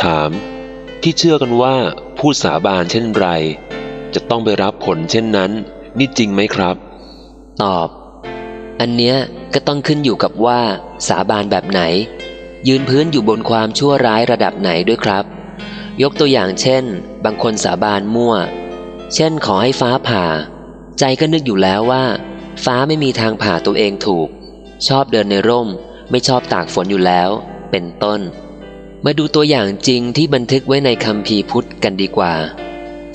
ถาม ที่เชื่อกันว่าพูดสาบานเช่นไร จะต้องไปรับผลเช่นนั้น นี่จริงไหมครับ ตอบ อันเนี้ยก็ต้องขึ้นอยู่กับว่าสาบานแบบไหน ยืนพื้นอยู่บนความชั่วร้ายระดับไหนด้วยครับ ยกตัวอย่างเช่น บางคนสาบานมั่ว เช่นขอให้ฟ้าผ่า ใจก็นึกอยู่แล้วว่า ฟ้าไม่มีทางผ่าตัวเองถูก ชอบเดินในร่ม ไม่ชอบตากฝนอยู่แล้ว เป็นต้น มาดูตัวอย่างจริงที่บันทึกไว้ในคำพีร์พุทธกันดีกว่า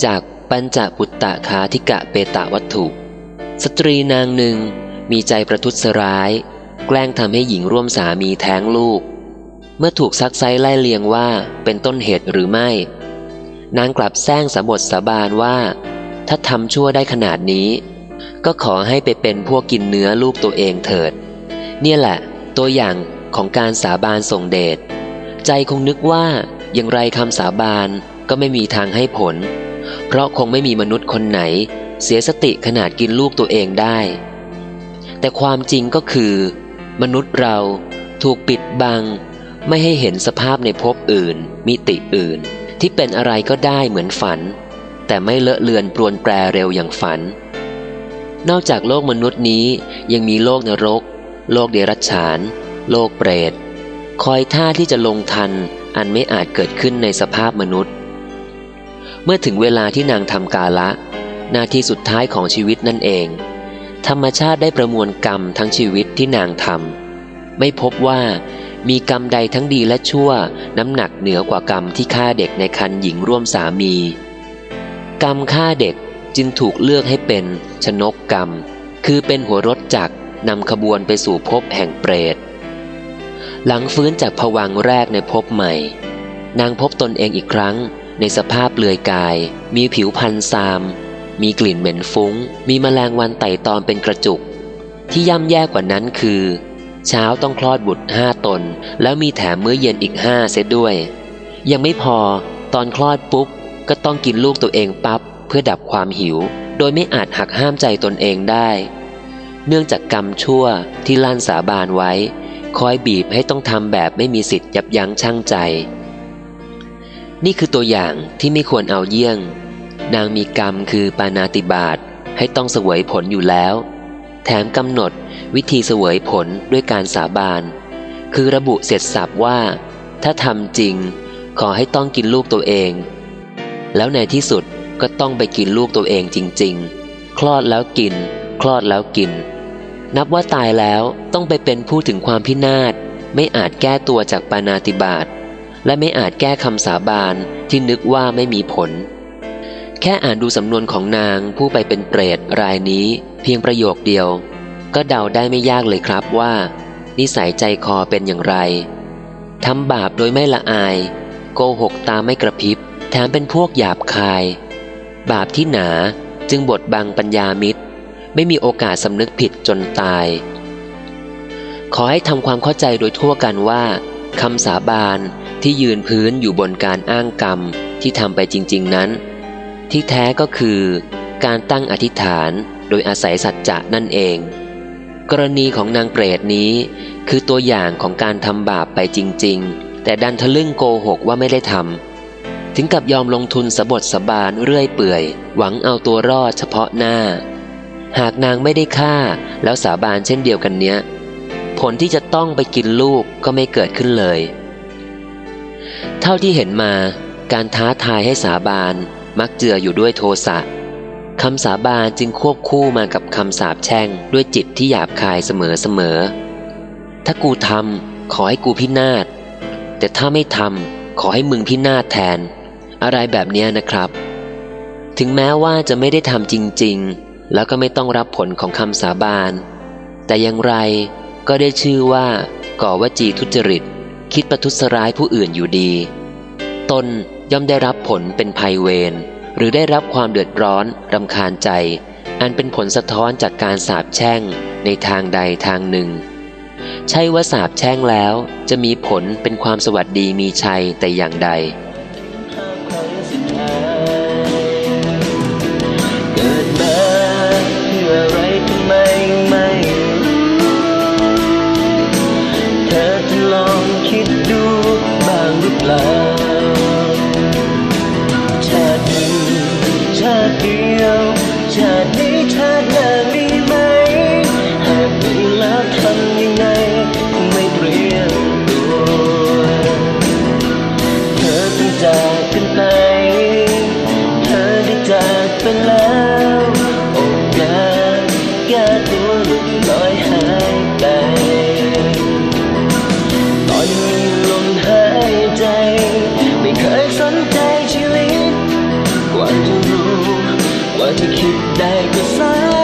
จากปัญจปุตตะคาธิกะเปตะวัตถุ สตรีนางหนึ่งมีใจประทุษร้าย แกล้งทำให้หญิงร่วมสามีแท้งลูก เมื่อถูกซักไซไล่เลียงว่าเป็นต้นเหตุหรือไม่ นางกลับแซงสาบทสาบานว่า ถ้าทำชั่วได้ขนาดนี้ ก็ขอให้ไปเป็นพวกกินเนื้อลูกตัวเองเถิด เนี่ยแหละ ตัวอย่างของการสาบานส่งเดช ใจคงนึกว่าอย่างไรคำสาบานก็ไม่มีทางให้ผล เพราะคงไม่มีมนุษย์คนไหน เสียสติขนาดกินลูกตัวเองได้ แต่ความจริงก็คือ มนุษย์เราถูกปิดบัง ไม่ให้เห็นสภาพในภพอื่น มิติอื่น ที่เป็นอะไรก็ได้เหมือนฝัน แต่ไม่เลอะเลือนปรวนแปรเร็วอย่างฝัน นอกจากโลกมนุษย์นี้ยังมีโลกนรก โลกเดรัจฉาน โลกเปรต คอยท่าที่จะลงทันอันไม่อาจเกิดขึ้นในสภาพมนุษย์ เมื่อถึงเวลาที่นางทำกาละ หน้าที่สุดท้ายของชีวิตนั่นเอง ธรรมชาติได้ประมวลกรรมทั้งชีวิตที่นางทำไม่พบว่ามีกรรมใดทั้งดีและชั่ว น้ำหนักเหนือกว่ากรรมที่ฆ่าเด็กในคันหญิงร่วมสามี กรรมฆ่าเด็กจึงถูกเลือกให้เป็นชนกกรรม คือเป็นหัวรถจักรนำขบวนไปสู่ภพแห่งเปรต หลังฟื้นจากผวังแรกในภพใหม่ นางพบตนเองอีกครั้ง ในสภาพเปลือยกาย มีผิวพันซาม มีกลิ่นเหม็นฟุง้ง มีแมลงวันไต่ตอมเป็นกระจุก ที่ย่ำแย่กว่านั้นคือ เช้าต้องคลอดบุตรห้าตน แล้วมีแถมมื้อเย็นอีกห้าเสียด้วย ยังไม่พอตอนคลอดปุ๊บก็ต้องกินลูกตัวเองปับ๊บเพื่อดับความหิว โดยไม่อาจหักห้ามใจตนเองได้ เนื่องจากกรรมชั่วที่ลั่นสาบานไว้ คอยบีบให้ต้องทำแบบไม่มีสิทธิ์ยับยั้งชั่งใจ นี่คือตัวอย่างที่ไม่ควรเอาเยี่ยง นางมีกรรมคือปานาติบาตให้ต้องเสวยผลอยู่แล้ว แถมกำหนดวิธีเสวยผลด้วยการสาบาน คือระบุเสร็จสับว่า ถ้าทำจริง ขอให้ต้องกินลูกตัวเอง แล้วในที่สุดก็ต้องไปกินลูกตัวเองจริง ๆ คลอดแล้วกิน คลอดแล้วกิน นับว่าตายแล้วต้องไปเป็นผู้ถึงความพินาศ ไม่อาจแก้ตัวจากปานาติบาตและไม่อาจแก้คำสาบานที่นึกว่าไม่มีผล แค่อ่านดูสำนวนของนางผู้ไปเป็นเปรตรายนี้ เพียงประโยคเดียว ก็เดาได้ไม่ยากเลยครับว่า นิสัยใจคอเป็นอย่างไรทำบาปโดยไม่ละอาย โกหกตาไม่กระพริบ แถมเป็นพวกหยาบคาย บาปที่หนาจึงบดบังปัญญามิตร ไม่มีโอกาสสำนึกผิดจนตาย ขอให้ทำความเข้าใจโดยทั่วกันว่าคำสาบานที่ยืนพื้นอยู่บนการอ้างกรรมที่ทำไปจริง ๆนั้น ที่แท้ก็คือ การตั้งอธิษฐานโดยอาศัยสัจจะนั่นเอง กรณีของนางเปรตนี้ คือตัวอย่างของการทำบาปไปจริง ๆ แต่ดันทะลึ่งโกหกว่าไม่ได้ทำถึงกับยอมลงทุนสบทสบานเรื่อยเปื่อย หวังเอาตัวรอดเฉพาะหน้า หากนางไม่ได้ฆ่า แล้วสาบานเช่นเดียวกันเนี้ย ผลที่จะต้องไปกินลูกก็ไม่เกิดขึ้นเลย เท่าที่เห็นมาการท้าทายให้สาบานมักเจืออยู่ด้วยโทสะคำสาบานจึงควบคู่มากับคำสาปแช่งด้วยจิตที่หยาบคายเสมอๆถ้ากูทำขอให้กูพินาศ แต่ถ้าไม่ทำขอให้มึงพินาศแทน อะไรแบบนี้นะครับ ถึงแม้ว่าจะไม่ได้ทำจริง ๆ แล้วก็ไม่ต้องรับผลของคำสาบาน แต่อย่างไรก็ได้ชื่อว่าก่อวจีทุจริต คิดประทุษร้ายผู้อื่นอยู่ดี ตนย่อมได้รับผลเป็นภัยเวรหรือได้รับความเดือดร้อนรำคาญใจ อันเป็นผลสะท้อนจากการสาบแช่งในทางใดทางหนึ่ง ใช่ว่าสาบแช่งแล้วจะมีผลเป็นความสวัสดีมีชัยแต่อย่างใด เ what to do, what to keep that.